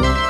Thank you.